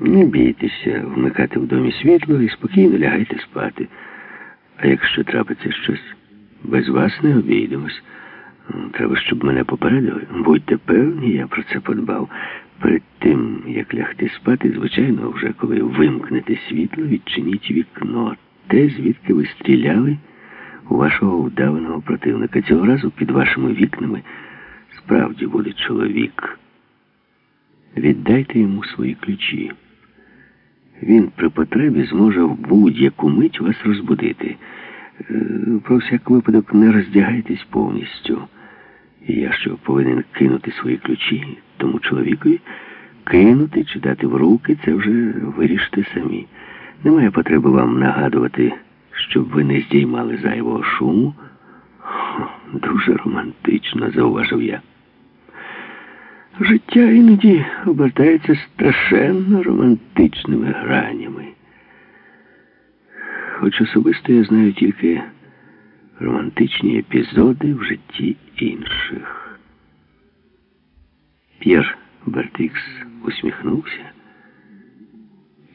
Не бійтеся вмикати в домі світло і спокійно лягайте спати. А якщо трапиться щось, без вас не обійдемось. Ну, Треба, щоб мене попередили. Будьте певні, я про це подбав. Перед тим, як лягти спати, звичайно, вже коли вимкнете світло, відчиніть вікно. Те, звідки ви стріляли у вашого вдаваного противника. Цього разу під вашими вікнами справді буде чоловік. Віддайте йому свої ключі. Він при потребі зможе в будь-яку мить вас розбудити. Е, Про всяк випадок не роздягайтесь повністю. Я що повинен кинути свої ключі тому чоловікові, кинути чи дати в руки, це вже вирішите самі. Немає потреби вам нагадувати, щоб ви не здіймали зайвого шуму. Дуже романтично, зауважив я. Життя іноді обертається страшенно романтичними гранями. Хоч особисто я знаю тільки романтичні епізоди в житті інших. П'єр Бертикс усміхнувся,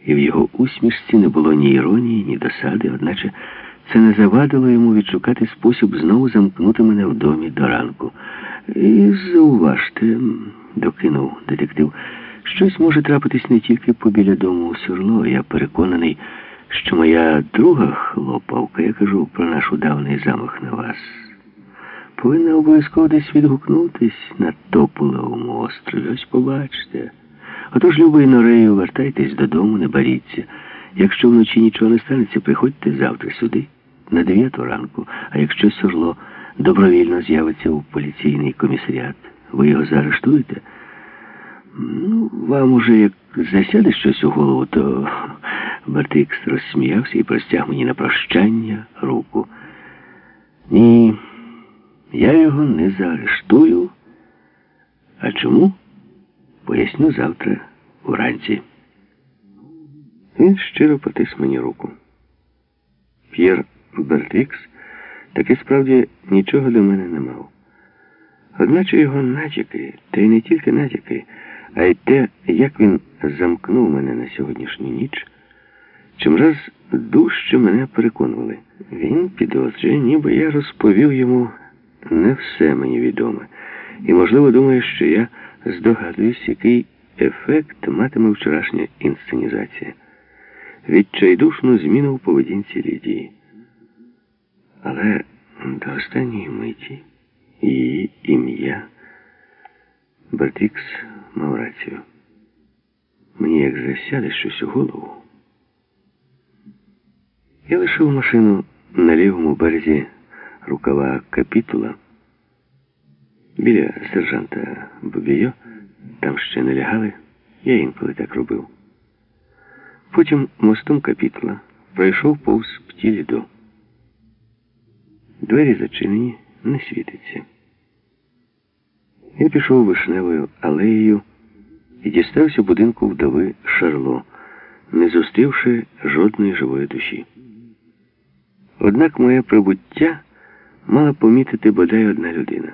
і в його усмішці не було ні іронії, ні досади, одначе це не завадило йому відшукати спосіб знову замкнути мене в домі до ранку. І зауважте, докинув детектив, щось може трапитись не тільки побіля дому у Сюрло. Я переконаний, що моя друга хлопавка, я кажу про наш удавний замах на вас, повинна обов'язково десь відгукнутись на Тополевому острові. Ось побачите. Отож, любий норею, вертайтесь додому, не боріться. Якщо вночі нічого не станеться, приходьте завтра сюди, на 9 ранку. А якщо Сюрло добровільно з'явиться у поліційний комісаріат, ви його заарештуєте? Ну, вам уже як засяде щось у голову, то Бартикс розсміявся і простяг мені на прощання руку. Ні, я його не заарештую. А чому? Поясню завтра уранці. Він щиро потис мені руку. П'єр Бертикс таки справді нічого до мене не мав. Одначе його натяки, та й не тільки натяки, а й те, як він замкнув мене на сьогоднішню ніч, чимраз дужче мене переконували. Він підозрює, ніби я розповів йому не все мені відоме. І, можливо, думає, що я здогадуюсь, який ефект матиме вчорашня інсценізація. Відчайдушну зміну в поведінці Лідії. Але до останньої миті її ім'я Бертікс мав рацію. Мені як засяде щось у голову. Я лишив машину на лівому березі рукава капітула біля сержанта Бобійо. Там ще не лягали. Я інколи так робив. Потім мостом капітула пройшов повз птілідо. Двері зачинені, не світиться. Я пішов вишневою алеєю і дістався будинку вдови Шарло, не зустрівши жодної живої душі. Однак моє прибуття мала помітити бодай одна людина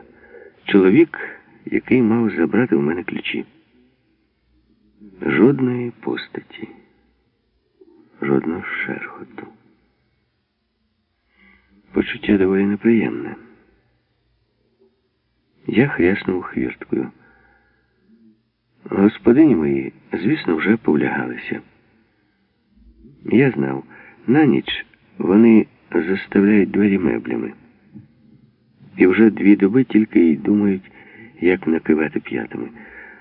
чоловік, який мав забрати в мене ключі. Жодної постаті, жодного шерхоту. Почуття доволі неприємне. Я хряснув хвірткою. Господині мої, звісно, вже повлягалися. Я знав, на ніч вони заставляють двері меблями. І вже дві доби тільки й думають, як накивати п'ятами.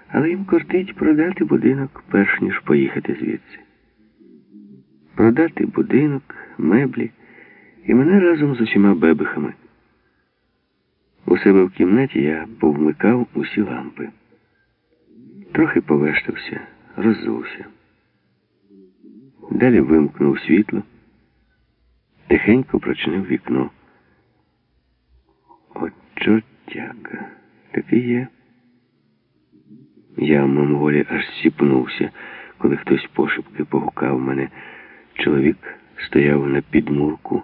Але їм кортить продати будинок, перш ніж поїхати звідси. Продати будинок, меблі і мене разом з усіма бебихами. У себе в кімнаті я повмикав усі лампи. Трохи повештався, роззувся. Далі вимкнув світло, тихенько прочинив вікно. От чортяка, таки є. Я мимоволі аж сіпнувся, коли хтось пошепки погукав мене. Чоловік стояв на підмурку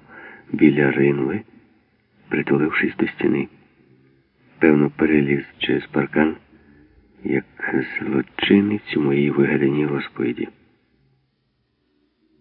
біля ринви, притулившись до стіни. Певно, переліз через паркан, як злочинець у моїй вигаданій розповіді.